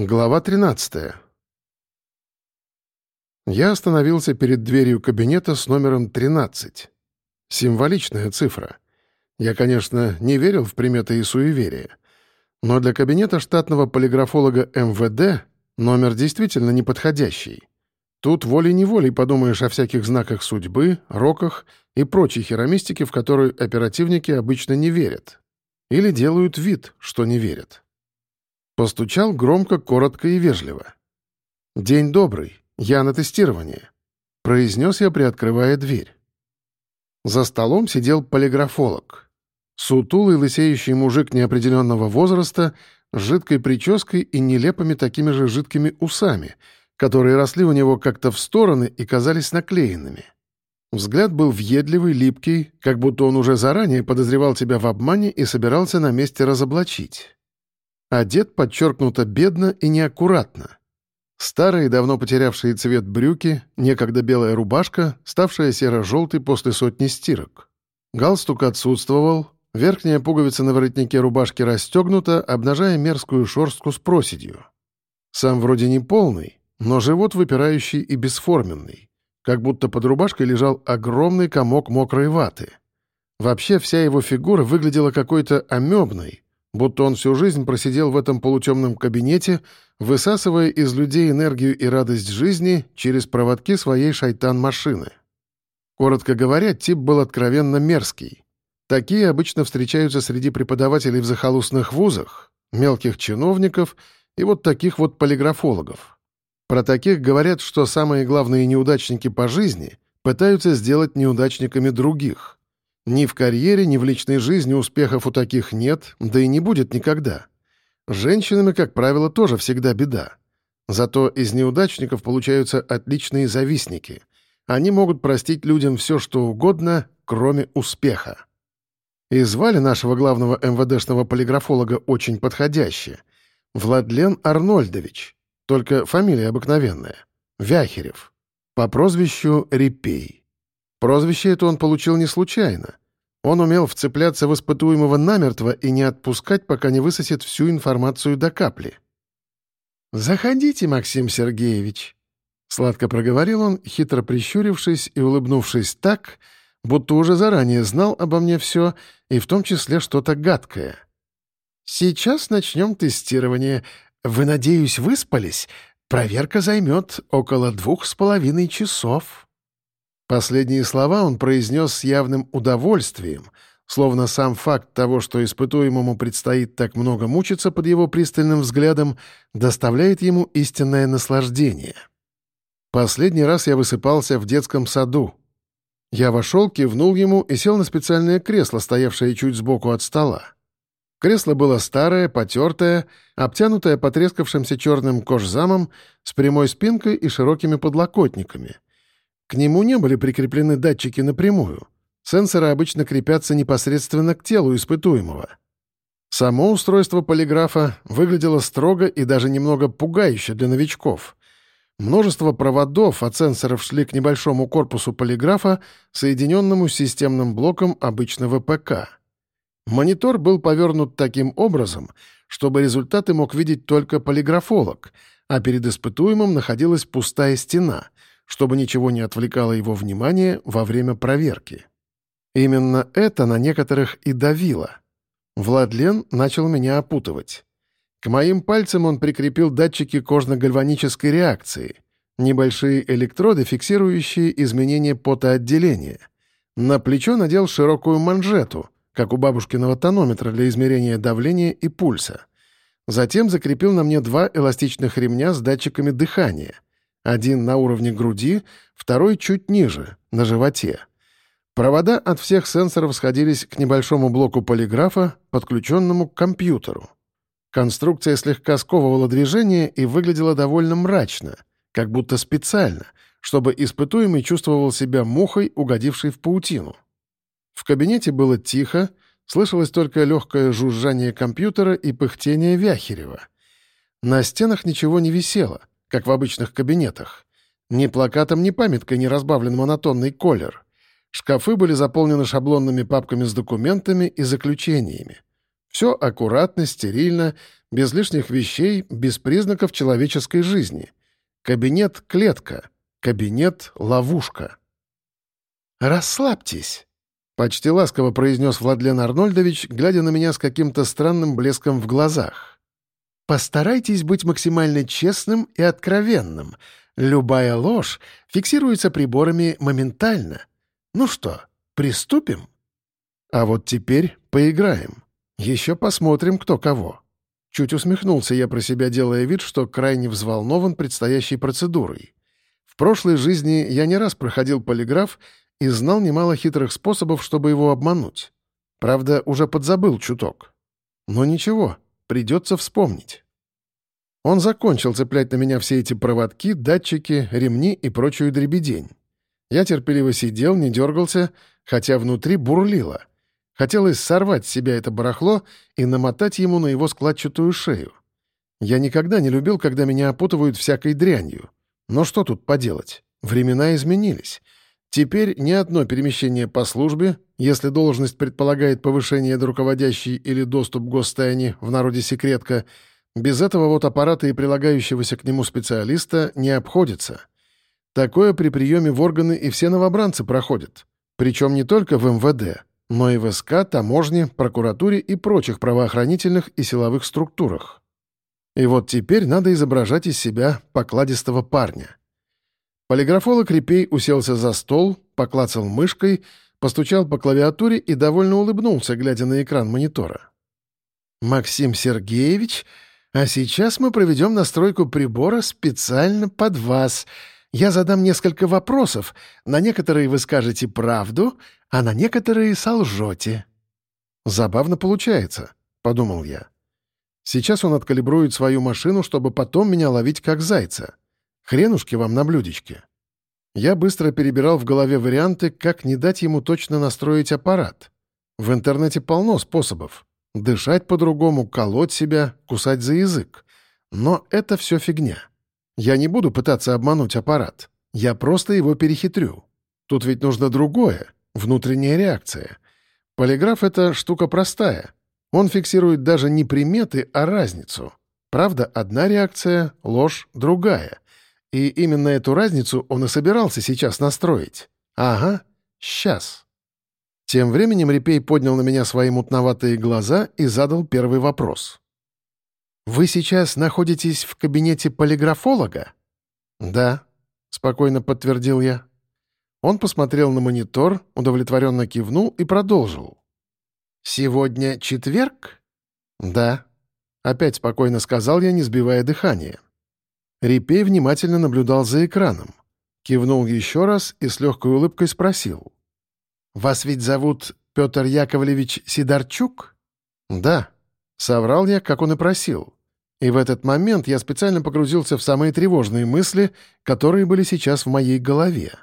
Глава 13. Я остановился перед дверью кабинета с номером 13. Символичная цифра. Я, конечно, не верил в приметы и суеверия, но для кабинета штатного полиграфолога МВД номер действительно неподходящий. Тут волей-неволей подумаешь о всяких знаках судьбы, роках и прочей херомистике, в которую оперативники обычно не верят. Или делают вид, что не верят. Постучал громко, коротко и вежливо. «День добрый, я на тестирование», — произнес я, приоткрывая дверь. За столом сидел полиграфолог. Сутулый, лысеющий мужик неопределенного возраста с жидкой прической и нелепыми такими же жидкими усами, которые росли у него как-то в стороны и казались наклеенными. Взгляд был въедливый, липкий, как будто он уже заранее подозревал тебя в обмане и собирался на месте разоблачить. Одет подчеркнуто бедно и неаккуратно. Старые, давно потерявшие цвет брюки, некогда белая рубашка, ставшая серо-желтой после сотни стирок. Галстук отсутствовал, верхняя пуговица на воротнике рубашки расстегнута, обнажая мерзкую шорстку с проседью. Сам вроде не полный, но живот выпирающий и бесформенный, как будто под рубашкой лежал огромный комок мокрой ваты. Вообще вся его фигура выглядела какой-то амебной, будто он всю жизнь просидел в этом полутемном кабинете, высасывая из людей энергию и радость жизни через проводки своей шайтан-машины. Коротко говоря, тип был откровенно мерзкий. Такие обычно встречаются среди преподавателей в захолустных вузах, мелких чиновников и вот таких вот полиграфологов. Про таких говорят, что самые главные неудачники по жизни пытаются сделать неудачниками других. Ни в карьере, ни в личной жизни успехов у таких нет, да и не будет никогда. С женщинами, как правило, тоже всегда беда. Зато из неудачников получаются отличные завистники. Они могут простить людям все, что угодно, кроме успеха. И звали нашего главного МВДшного полиграфолога очень подходяще. Владлен Арнольдович. Только фамилия обыкновенная. Вяхерев. По прозвищу Репей. Прозвище это он получил не случайно. Он умел вцепляться в испытуемого намертво и не отпускать, пока не высосет всю информацию до капли. «Заходите, Максим Сергеевич», — сладко проговорил он, хитро прищурившись и улыбнувшись так, будто уже заранее знал обо мне все, и в том числе что-то гадкое. «Сейчас начнем тестирование. Вы, надеюсь, выспались? Проверка займет около двух с половиной часов». Последние слова он произнес с явным удовольствием, словно сам факт того, что испытуемому предстоит так много мучиться под его пристальным взглядом, доставляет ему истинное наслаждение. Последний раз я высыпался в детском саду. Я вошел, кивнул ему и сел на специальное кресло, стоявшее чуть сбоку от стола. Кресло было старое, потертое, обтянутое потрескавшимся черным кожзамом с прямой спинкой и широкими подлокотниками — к нему не были прикреплены датчики напрямую. Сенсоры обычно крепятся непосредственно к телу испытуемого. Само устройство полиграфа выглядело строго и даже немного пугающе для новичков. Множество проводов от сенсоров шли к небольшому корпусу полиграфа, соединенному с системным блоком обычного ПК. Монитор был повернут таким образом, чтобы результаты мог видеть только полиграфолог, а перед испытуемым находилась пустая стена — чтобы ничего не отвлекало его внимание во время проверки. Именно это на некоторых и давило. Владлен начал меня опутывать. К моим пальцам он прикрепил датчики кожно-гальванической реакции, небольшие электроды, фиксирующие изменения потоотделения. На плечо надел широкую манжету, как у бабушкиного тонометра для измерения давления и пульса. Затем закрепил на мне два эластичных ремня с датчиками дыхания — один на уровне груди, второй чуть ниже, на животе. Провода от всех сенсоров сходились к небольшому блоку полиграфа, подключенному к компьютеру. Конструкция слегка сковывала движение и выглядела довольно мрачно, как будто специально, чтобы испытуемый чувствовал себя мухой, угодившей в паутину. В кабинете было тихо, слышалось только легкое жужжание компьютера и пыхтение Вяхерева. На стенах ничего не висело — как в обычных кабинетах. Ни плакатом, ни памяткой не разбавлен монотонный колер. Шкафы были заполнены шаблонными папками с документами и заключениями. Все аккуратно, стерильно, без лишних вещей, без признаков человеческой жизни. Кабинет-клетка, кабинет-ловушка. «Расслабьтесь», — почти ласково произнес Владлен Арнольдович, глядя на меня с каким-то странным блеском в глазах. «Постарайтесь быть максимально честным и откровенным. Любая ложь фиксируется приборами моментально. Ну что, приступим?» «А вот теперь поиграем. Еще посмотрим, кто кого». Чуть усмехнулся я про себя, делая вид, что крайне взволнован предстоящей процедурой. В прошлой жизни я не раз проходил полиграф и знал немало хитрых способов, чтобы его обмануть. Правда, уже подзабыл чуток. Но ничего, придется вспомнить. Он закончил цеплять на меня все эти проводки, датчики, ремни и прочую дребедень. Я терпеливо сидел, не дергался, хотя внутри бурлило. Хотелось сорвать с себя это барахло и намотать ему на его складчатую шею. Я никогда не любил, когда меня опутывают всякой дрянью. Но что тут поделать? Времена изменились. Теперь ни одно перемещение по службе, если должность предполагает повышение до руководящей или доступ к гостайне, в народе секретка, без этого вот аппарата и прилагающегося к нему специалиста не обходится. Такое при приеме в органы и все новобранцы проходят. Причем не только в МВД, но и в СК, таможне, прокуратуре и прочих правоохранительных и силовых структурах. И вот теперь надо изображать из себя покладистого парня. Полиграфолог Репей уселся за стол, поклацал мышкой, постучал по клавиатуре и довольно улыбнулся, глядя на экран монитора. «Максим Сергеевич, а сейчас мы проведем настройку прибора специально под вас», я задам несколько вопросов, на некоторые вы скажете правду, а на некоторые солжете». «Забавно получается», — подумал я. «Сейчас он откалибрует свою машину, чтобы потом меня ловить как зайца. Хренушки вам на блюдечке». Я быстро перебирал в голове варианты, как не дать ему точно настроить аппарат. В интернете полно способов. Дышать по-другому, колоть себя, кусать за язык. Но это все фигня. Я не буду пытаться обмануть аппарат. Я просто его перехитрю. Тут ведь нужно другое, внутренняя реакция. Полиграф — это штука простая. Он фиксирует даже не приметы, а разницу. Правда, одна реакция, ложь — другая. И именно эту разницу он и собирался сейчас настроить. Ага, сейчас. Тем временем Репей поднял на меня свои мутноватые глаза и задал первый вопрос. «Вы сейчас находитесь в кабинете полиграфолога?» «Да», — спокойно подтвердил я. Он посмотрел на монитор, удовлетворенно кивнул и продолжил. «Сегодня четверг?» «Да», — опять спокойно сказал я, не сбивая дыхания. Репей внимательно наблюдал за экраном. Кивнул еще раз и с легкой улыбкой спросил. «Вас ведь зовут Петр Яковлевич Сидорчук?» «Да», — соврал я, как он и просил. И в этот момент я специально погрузился в самые тревожные мысли, которые были сейчас в моей голове.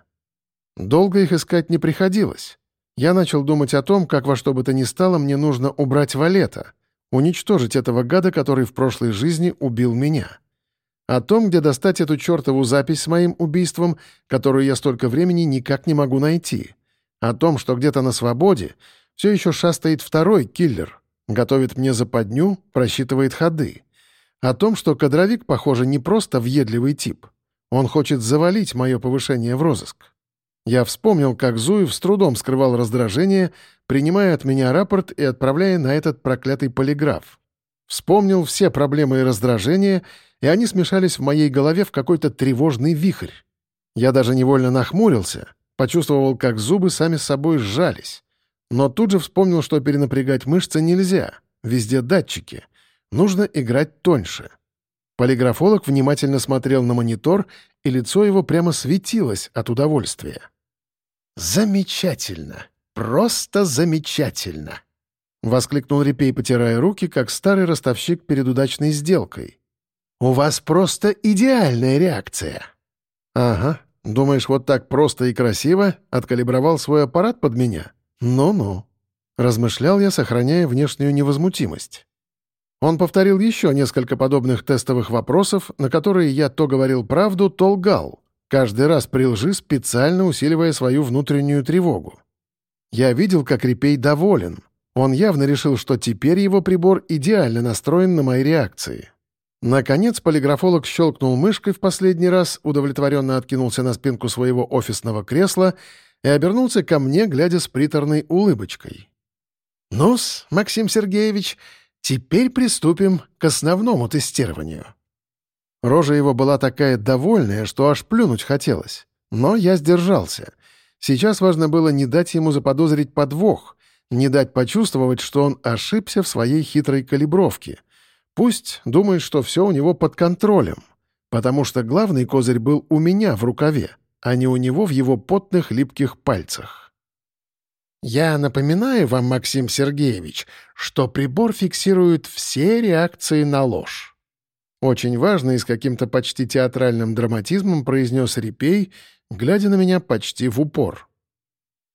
Долго их искать не приходилось. Я начал думать о том, как во что бы то ни стало мне нужно убрать Валета, уничтожить этого гада, который в прошлой жизни убил меня. О том, где достать эту чертову запись с моим убийством, которую я столько времени никак не могу найти. О том, что где-то на свободе все еще шастает второй киллер, готовит мне западню, просчитывает ходы. О том, что кадровик, похоже, не просто въедливый тип. Он хочет завалить мое повышение в розыск. Я вспомнил, как Зуев с трудом скрывал раздражение, принимая от меня рапорт и отправляя на этот проклятый полиграф. Вспомнил все проблемы и раздражения, и они смешались в моей голове в какой-то тревожный вихрь. Я даже невольно нахмурился, почувствовал, как зубы сами собой сжались. Но тут же вспомнил, что перенапрягать мышцы нельзя, везде датчики — Нужно играть тоньше. Полиграфолог внимательно смотрел на монитор, и лицо его прямо светилось от удовольствия. «Замечательно! Просто замечательно!» — воскликнул Репей, потирая руки, как старый ростовщик перед удачной сделкой. «У вас просто идеальная реакция!» «Ага. Думаешь, вот так просто и красиво откалибровал свой аппарат под меня? Ну-ну». Размышлял я, сохраняя внешнюю невозмутимость. Он повторил еще несколько подобных тестовых вопросов, на которые я то говорил правду, то лгал, каждый раз при лжи специально усиливая свою внутреннюю тревогу. Я видел, как Репей доволен. Он явно решил, что теперь его прибор идеально настроен на мои реакции. Наконец полиграфолог щелкнул мышкой в последний раз, удовлетворенно откинулся на спинку своего офисного кресла и обернулся ко мне, глядя с приторной улыбочкой. «Ну-с, Максим Сергеевич, теперь приступим к основному тестированию». Рожа его была такая довольная, что аж плюнуть хотелось. Но я сдержался. Сейчас важно было не дать ему заподозрить подвох, не дать почувствовать, что он ошибся в своей хитрой калибровке. Пусть думает, что все у него под контролем, потому что главный козырь был у меня в рукаве, а не у него в его потных липких пальцах. Я напоминаю вам, Максим Сергеевич, что прибор фиксирует все реакции на ложь. Очень важно и с каким-то почти театральным драматизмом произнес Репей, глядя на меня почти в упор.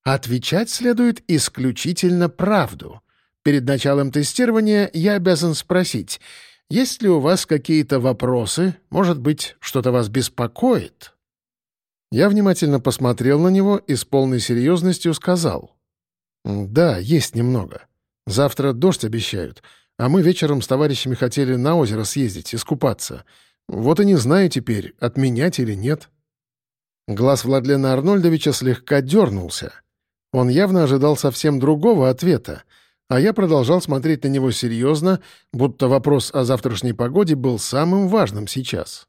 Отвечать следует исключительно правду. Перед началом тестирования я обязан спросить, есть ли у вас какие-то вопросы, может быть, что-то вас беспокоит? Я внимательно посмотрел на него и с полной серьезностью сказал. «Да, есть немного. Завтра дождь обещают, а мы вечером с товарищами хотели на озеро съездить, искупаться. Вот и не знаю теперь, отменять или нет». Глаз Владлена Арнольдовича слегка дернулся — он явно ожидал совсем другого ответа, а я продолжал смотреть на него серьезно, будто вопрос о завтрашней погоде был самым важным сейчас.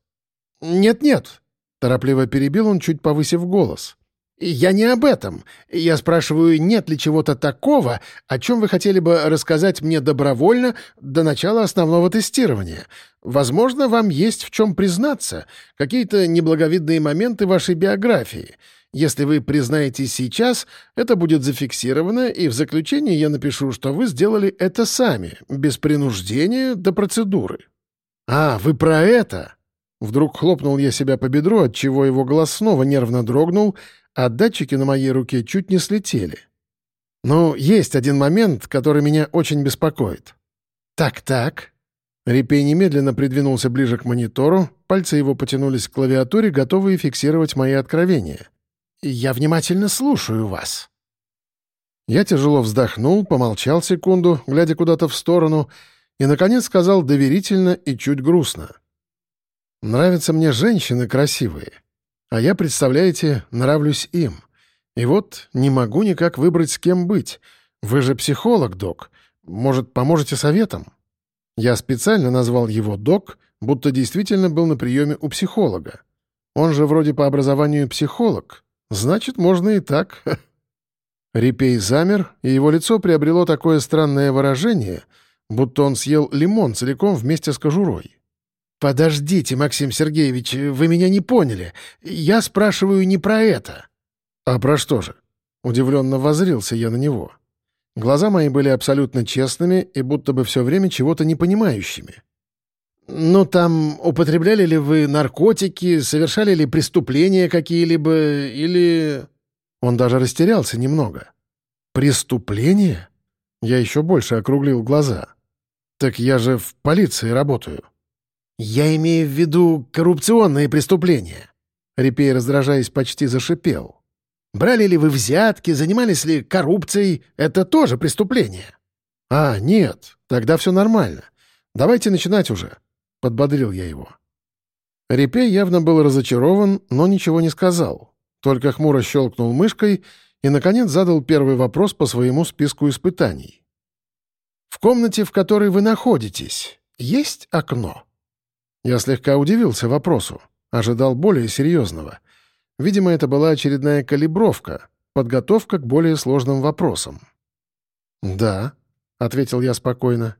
«Нет-нет», — торопливо перебил он, чуть повысив голос. «Я не об этом. Я спрашиваю, нет ли чего-то такого, о чем вы хотели бы рассказать мне добровольно до начала основного тестирования. Возможно, вам есть в чем признаться, какие-то неблаговидные моменты вашей биографии». Если вы признаетесь сейчас, это будет зафиксировано, и в заключении я напишу, что вы сделали это сами, без принуждения до процедуры». «А, вы про это?» Вдруг хлопнул я себя по бедру, отчего его глаз снова нервно дрогнул, а датчики на моей руке чуть не слетели. «Ну, есть один момент, который меня очень беспокоит». «Так-так». Репей немедленно придвинулся ближе к монитору, пальцы его потянулись к клавиатуре, готовые фиксировать мои откровения. Я внимательно слушаю вас». Я тяжело вздохнул, помолчал секунду, глядя куда-то в сторону, и, наконец, сказал доверительно и чуть грустно. «Нравятся мне женщины красивые, а я, представляете, нравлюсь им. И вот не могу никак выбрать, с кем быть. Вы же психолог, док. Может, поможете советом?» Я специально назвал его «док», будто действительно был на приеме у психолога. Он же вроде по образованию психолог, Значит, можно и так. Репей замер, и его лицо приобрело такое странное выражение, будто он съел лимон целиком вместе с кожурой. «Подождите, Максим Сергеевич, вы меня не поняли. Я спрашиваю не про это». «А про что же?» Удивленно возрился я на него. Глаза мои были абсолютно честными и будто бы все время чего-то непонимающими. «Ну, там, употребляли ли вы наркотики, совершали ли преступления какие-либо, или...» Он даже растерялся немного. «Преступления?» Я еще больше округлил глаза. «Так я же в полиции работаю». «Я имею в виду коррупционные преступления». Репей, раздражаясь, почти зашипел. «Брали ли вы взятки, занимались ли коррупцией? Это тоже преступление». «А, нет, тогда все нормально. Давайте начинать уже. — подбодрил я его. Репей явно был разочарован, но ничего не сказал. Только хмуро щелкнул мышкой и, наконец, задал первый вопрос по своему списку испытаний. «В комнате, в которой вы находитесь, есть окно?» Я слегка удивился вопросу, ожидал более серьезного. Видимо, это была очередная калибровка, подготовка к более сложным вопросам. «Да», — ответил я спокойно.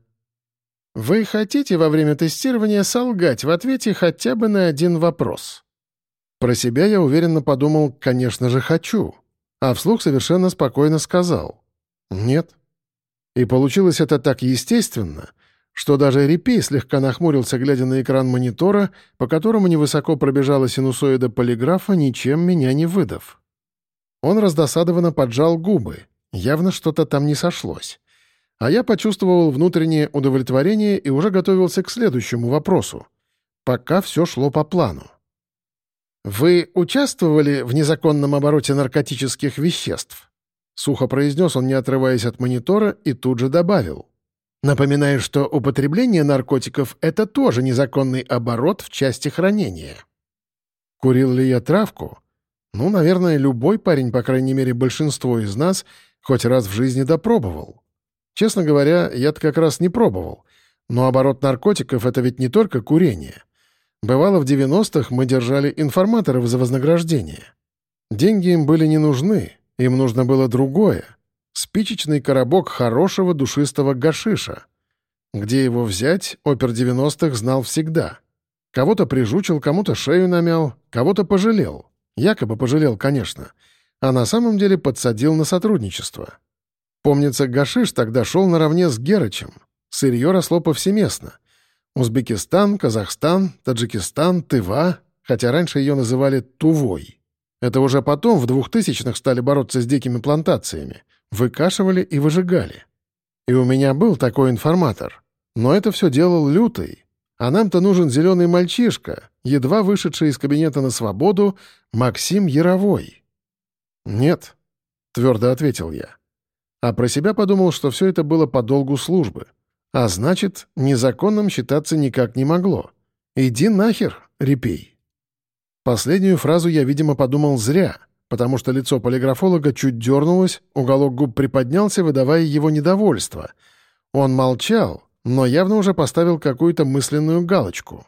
Вы хотите во время тестирования солгать в ответе хотя бы на один вопрос? Про себя я уверенно подумал, конечно же, хочу. А вслух совершенно спокойно сказал. Нет. И получилось это так естественно, что даже Репей слегка нахмурился, глядя на экран монитора, по которому невысоко пробежала синусоида полиграфа, ничем меня не выдав. Он раздосадованно поджал губы. Явно что-то там не сошлось. А я почувствовал внутреннее удовлетворение и уже готовился к следующему вопросу. Пока все шло по плану. «Вы участвовали в незаконном обороте наркотических веществ?» — сухо произнес он, не отрываясь от монитора, и тут же добавил. «Напоминаю, что употребление наркотиков — это тоже незаконный оборот в части хранения». Курил ли я травку? Ну, наверное, любой парень, по крайней мере, большинство из нас, хоть раз в жизни допробовал. Честно говоря, я-то как раз не пробовал. Но оборот наркотиков — это ведь не только курение. Бывало, в 90-х мы держали информаторов за вознаграждение. Деньги им были не нужны, им нужно было другое. Спичечный коробок хорошего душистого гашиша. Где его взять, опер 90-х знал всегда. Кого-то прижучил, кому-то шею намял, кого-то пожалел. Якобы пожалел, конечно. А на самом деле подсадил на сотрудничество. Помнится, гашиш тогда шел наравне с Герычем. Сырье росло повсеместно. Узбекистан, Казахстан, Таджикистан, Тыва, хотя раньше ее называли Тувой. Это уже потом, в 2000-х, стали бороться с дикими плантациями. Выкашивали и выжигали. И у меня был такой информатор. Но это все делал лютый. А нам-то нужен зеленый мальчишка, едва вышедший из кабинета на свободу, Максим Яровой. «Нет», — твердо ответил я. А про себя подумал, что все это было по долгу службы. А значит, незаконным считаться никак не могло. «Иди нахер, репей». Последнюю фразу я, видимо, подумал зря, потому что лицо полиграфолога чуть дернулось, уголок губ приподнялся, выдавая его недовольство. Он молчал, но явно уже поставил какую-то мысленную галочку.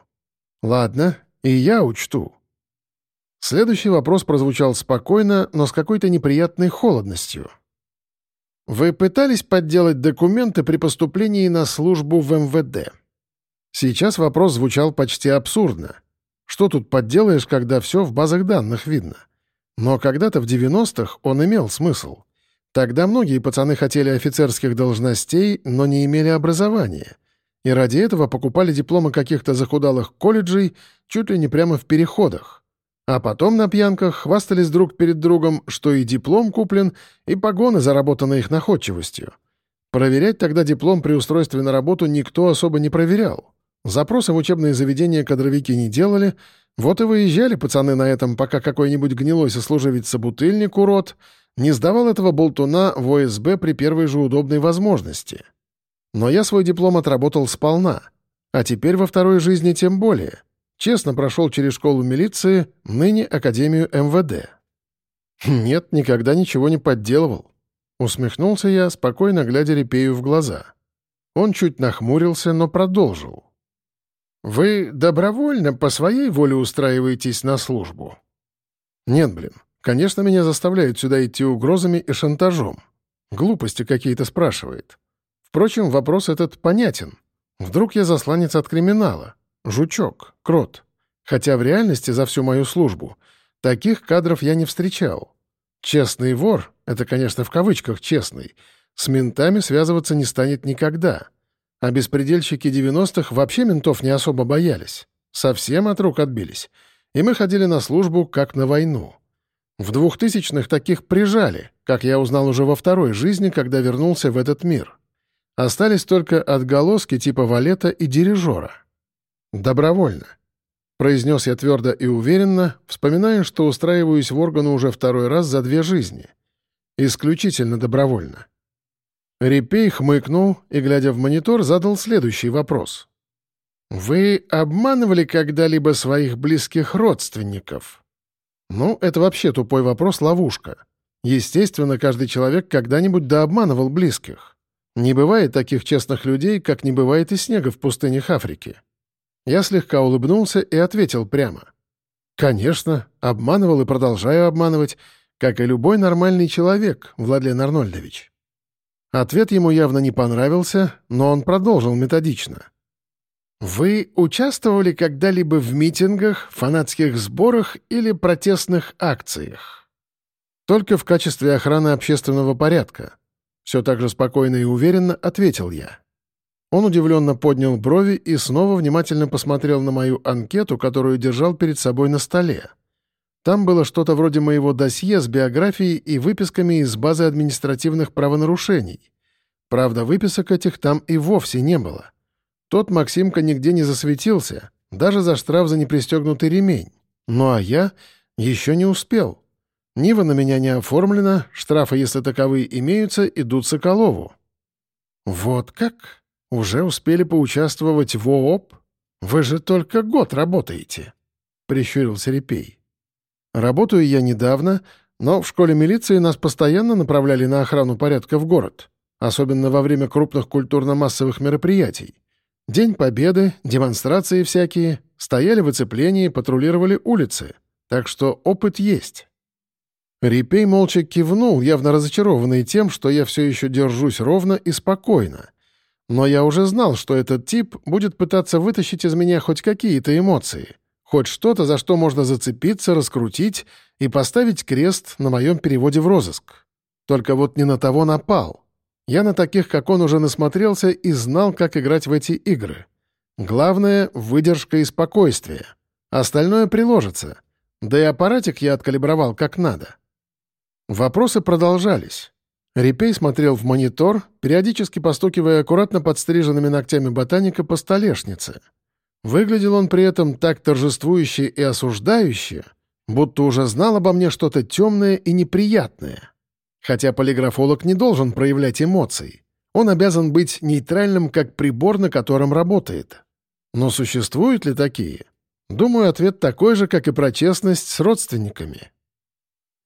«Ладно, и я учту». Следующий вопрос прозвучал спокойно, но с какой-то неприятной холодностью. «Вы пытались подделать документы при поступлении на службу в МВД?» Сейчас вопрос звучал почти абсурдно. Что тут подделаешь, когда все в базах данных видно? Но когда-то в 90-х он имел смысл. Тогда многие пацаны хотели офицерских должностей, но не имели образования. И ради этого покупали дипломы каких-то захудалых колледжей чуть ли не прямо в переходах. А потом на пьянках хвастались друг перед другом, что и диплом куплен, и погоны, заработаны их находчивостью. Проверять тогда диплом при устройстве на работу никто особо не проверял. Запросы в учебные заведения кадровики не делали, вот и выезжали пацаны на этом, пока какой-нибудь гнилой сослуживец-собутыльник, урод — не сдавал этого болтуна в ОСБ при первой же удобной возможности. Но я свой диплом отработал сполна, а теперь во второй жизни тем более. Честно прошел через школу милиции, ныне Академию МВД. Нет, никогда ничего не подделывал. Усмехнулся я, спокойно глядя Репею в глаза. Он чуть нахмурился, но продолжил. «Вы добровольно по своей воле устраиваетесь на службу?» «Нет, блин. Конечно, меня заставляют сюда идти угрозами и шантажом. Глупости какие-то спрашивает. Впрочем, вопрос этот понятен. Вдруг я засланец от криминала? Жучок, крот. Хотя в реальности за всю мою службу таких кадров я не встречал. Честный вор, это, конечно, в кавычках «честный», с ментами связываться не станет никогда. А беспредельщики 90-х вообще ментов не особо боялись. Совсем от рук отбились. И мы ходили на службу как на войну. В двухтысячных таких прижали, как я узнал уже во второй жизни, когда вернулся в этот мир. Остались только отголоски типа валета и дирижера. Добровольно. Произнес я твердо и уверенно, вспоминая, что устраиваюсь в органы уже второй раз за две жизни. Исключительно добровольно. Репей хмыкнул и, глядя в монитор, задал следующий вопрос. «Вы обманывали когда-либо своих близких родственников?» Ну, это вообще тупой вопрос-ловушка. Естественно, каждый человек когда-нибудь дообманывал близких. Не бывает таких честных людей, как не бывает и снега в пустынях Африки. Я слегка улыбнулся и ответил прямо. «Конечно, обманывал и продолжаю обманывать, как и любой нормальный человек, Владлен Арнольдович». Ответ ему явно не понравился, но он продолжил методично. Вы участвовали когда-либо в митингах, фанатских сборах или протестных акциях? Только в качестве охраны общественного порядка. Все так же спокойно и уверенно ответил я. Он удивленно поднял брови и снова внимательно посмотрел на мою анкету, которую держал перед собой на столе. Там было что-то вроде моего досье с биографией и выписками из базы административных правонарушений. Правда, выписок этих там и вовсе не было. Тот Максимка нигде не засветился, даже за штраф за непристегнутый ремень. Ну а я еще не успел. Нива на меня не оформлена, штрафы, если таковые имеются, идут Соколову». «Вот как? Уже успели поучаствовать в ООП? Вы же только год работаете», — прищурился Репей. «Работаю я недавно, но в школе милиции нас постоянно направляли на охрану порядка в город, особенно во время крупных культурно-массовых мероприятий. День Победы, демонстрации всякие, стояли в оцеплении, патрулировали улицы. Так что опыт есть. Репей молча кивнул, явно разочарованный тем, что я все еще держусь ровно и спокойно. Но я уже знал, что этот тип будет пытаться вытащить из меня хоть какие-то эмоции, хоть что-то, за что можно зацепиться, раскрутить и поставить крест на моем переводе в розыск. Только вот не на того напал. Я на таких, как он, уже насмотрелся и знал, как играть в эти игры. Главное — выдержка и спокойствие. Остальное приложится. Да и аппаратик я откалибровал как надо. Вопросы продолжались. Репей смотрел в монитор, периодически постукивая аккуратно подстриженными ногтями ботаника по столешнице. Выглядел он при этом так торжествующе и осуждающе, будто уже знал обо мне что-то темное и неприятное. Хотя полиграфолог не должен проявлять эмоций. Он обязан быть нейтральным, как прибор, на котором работает. Но существуют ли такие? Думаю, ответ такой же, как и про честность с родственниками.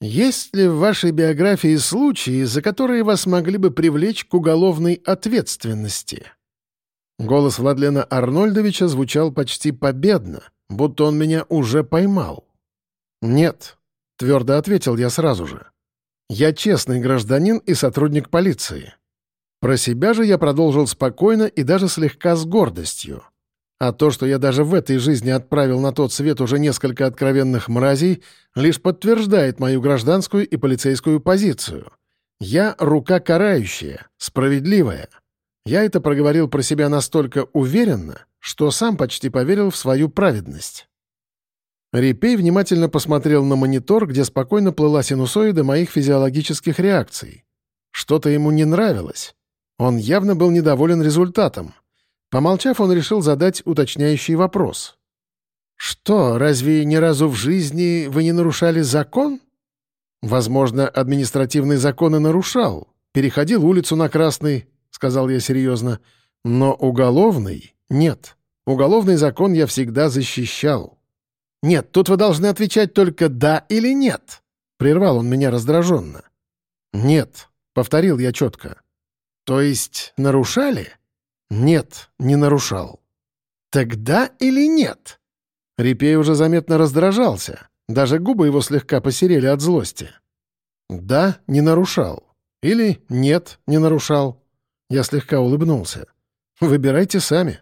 Есть ли в вашей биографии случаи, за которые вас могли бы привлечь к уголовной ответственности? Голос Владлена Арнольдовича звучал почти победно, будто он меня уже поймал. «Нет», — твердо ответил я сразу же. Я честный гражданин и сотрудник полиции. Про себя же я продолжил спокойно и даже слегка с гордостью. А то, что я даже в этой жизни отправил на тот свет уже несколько откровенных мразей, лишь подтверждает мою гражданскую и полицейскую позицию. Я — рука карающая, справедливая. Я это проговорил про себя настолько уверенно, что сам почти поверил в свою праведность. Репей внимательно посмотрел на монитор, где спокойно плыла синусоида моих физиологических реакций. Что-то ему не нравилось. Он явно был недоволен результатом. Помолчав, он решил задать уточняющий вопрос. «Что, разве ни разу в жизни вы не нарушали закон?» «Возможно, административный закон и нарушал. Переходил улицу на красный», — сказал я серьезно. «Но уголовный — нет. Уголовный закон я всегда защищал». «Нет, тут вы должны отвечать только «да» или «нет», — прервал он меня раздраженно. «Нет», — повторил я четко. «То есть нарушали?» «Нет, не нарушал». «Тогда или нет?» Репей уже заметно раздражался. Даже губы его слегка посерели от злости. «Да, не нарушал». Или «нет, не нарушал». Я слегка улыбнулся. «Выбирайте сами».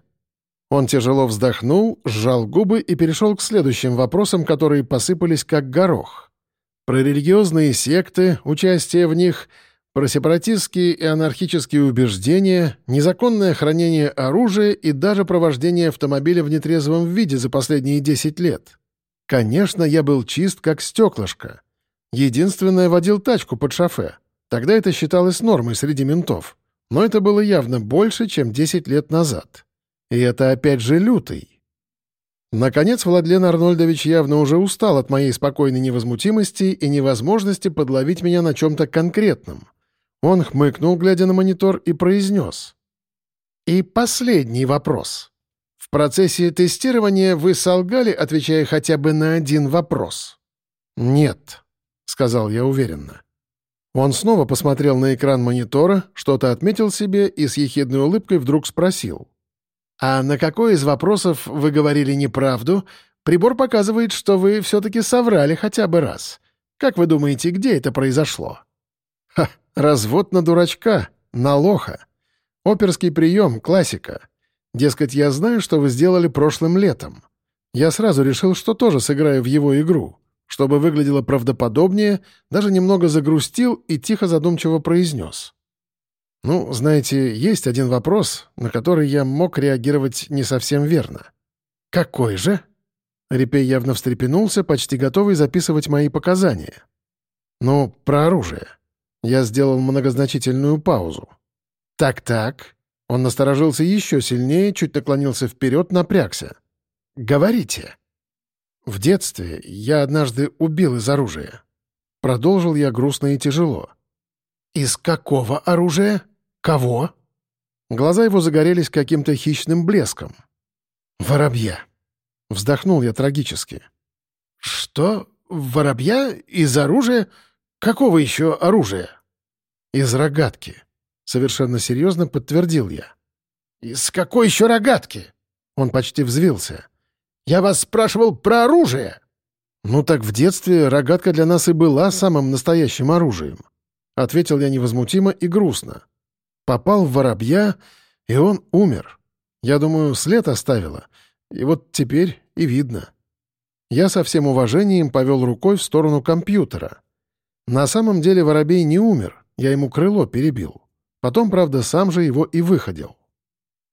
Он тяжело вздохнул, сжал губы и перешел к следующим вопросам, которые посыпались как горох. Про религиозные секты, участие в них, про сепаратистские и анархические убеждения, незаконное хранение оружия и даже провождение автомобиля в нетрезвом виде за последние 10 лет. Конечно, я был чист, как стеклышко. Единственное, водил тачку под шофе. Тогда это считалось нормой среди ментов. Но это было явно больше, чем 10 лет назад. И это опять же лютый. Наконец, Владлен Арнольдович явно уже устал от моей спокойной невозмутимости и невозможности подловить меня на чем-то конкретном. Он хмыкнул, глядя на монитор, и произнес. «И последний вопрос. В процессе тестирования вы солгали, отвечая хотя бы на один вопрос?» «Нет», — сказал я уверенно. Он снова посмотрел на экран монитора, что-то отметил себе и с ехидной улыбкой вдруг спросил. А на какой из вопросов вы говорили неправду, прибор показывает, что вы все-таки соврали хотя бы раз. Как вы думаете, где это произошло? Ха, развод на дурачка, на лоха. Оперский прием, классика. Дескать, я знаю, что вы сделали прошлым летом. Я сразу решил, что тоже сыграю в его игру. Чтобы выглядело правдоподобнее, даже немного загрустил и тихо задумчиво произнес. Ну, знаете, есть один вопрос, на который я мог реагировать не совсем верно. «Какой же?» Репей явно встрепенулся, почти готовый записывать мои показания. «Ну, про оружие». Я сделал многозначительную паузу. «Так-так». Он насторожился еще сильнее, чуть наклонился вперед, напрягся. «Говорите». «В детстве я однажды убил из оружия». Продолжил я грустно и тяжело. «Из какого оружия? Кого?» Глаза его загорелись каким-то хищным блеском. «Воробья». Вздохнул я трагически. «Что? Воробья? Из оружия? Какого еще оружия?» «Из рогатки», — совершенно серьезно подтвердил я. «Из какой еще рогатки?» Он почти взвился. «Я вас спрашивал про оружие!» «Ну так в детстве рогатка для нас и была самым настоящим оружием», — ответил я невозмутимо и грустно. Попал в воробья, и он умер. Я думаю, след оставила. И вот теперь и видно. Я со всем уважением повел рукой в сторону компьютера. На самом деле воробей не умер, я ему крыло перебил. Потом, правда, сам же его и выходил.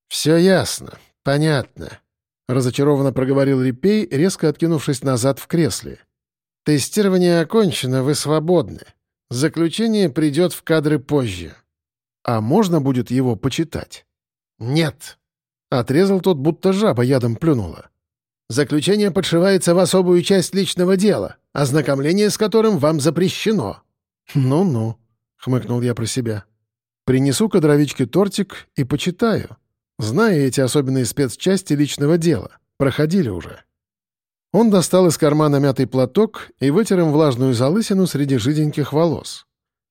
«Все ясно, понятно», — разочарованно проговорил Репей, резко откинувшись назад в кресле. «Тестирование окончено, вы свободны. Заключение придет в кадры позже». «А можно будет его почитать?» «Нет», — отрезал тот, будто жаба ядом плюнула. «Заключение подшивается в особую часть личного дела, ознакомление с которым вам запрещено». «Ну-ну», — хмыкнул я про себя. «Принесу кадровичке тортик и почитаю. Знаю эти особенные спецчасти личного дела. Проходили уже». Он достал из кармана мятый платок и вытер им влажную залысину среди жиденьких волос.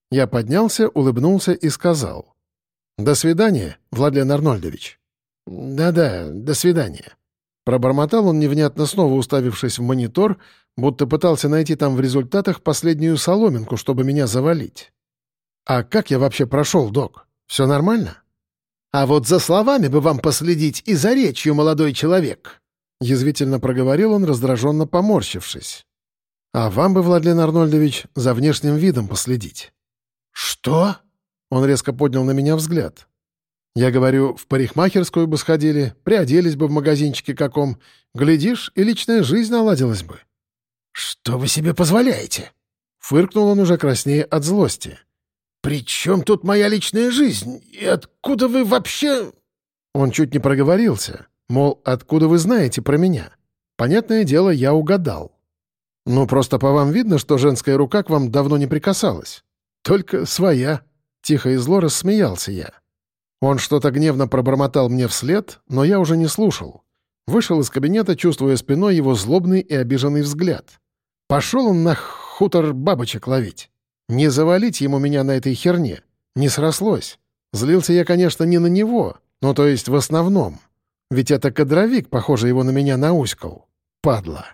Я поднялся, улыбнулся и сказал. «До свидания, Владлен Арнольдович». «Да-да, до свидания». Пробормотал он невнятно снова уставившись в монитор, будто пытался найти там в результатах последнюю соломинку, чтобы меня завалить. «А как я вообще прошел, док? Все нормально?» «А вот за словами бы вам последить и за речью, молодой человек!» Язвительно проговорил он, раздраженно поморщившись. «А вам бы, Владлен Арнольдович, за внешним видом последить». «Что?» Он резко поднял на меня взгляд. Я говорю, в парикмахерскую бы сходили, приоделись бы в магазинчике каком. Глядишь, и личная жизнь наладилась бы. «Что вы себе позволяете?» Фыркнул он уже краснее от злости. «При чем тут моя личная жизнь? И откуда вы вообще...» Он чуть не проговорился. Мол, откуда вы знаете про меня? Понятное дело, я угадал. Ну, просто по вам видно, что женская рука к вам давно не прикасалась. «Только своя», — тихо и зло рассмеялся я. Он что-то гневно пробормотал мне вслед, но я уже не слушал. Вышел из кабинета, чувствуя спиной его злобный и обиженный взгляд. Пошел он на хутор бабочек ловить. Не завалить ему меня на этой херне. Не срослось. Злился я, конечно, не на него, но то есть в основном. Ведь это кадровик, похоже, его на меня науськал. Падла.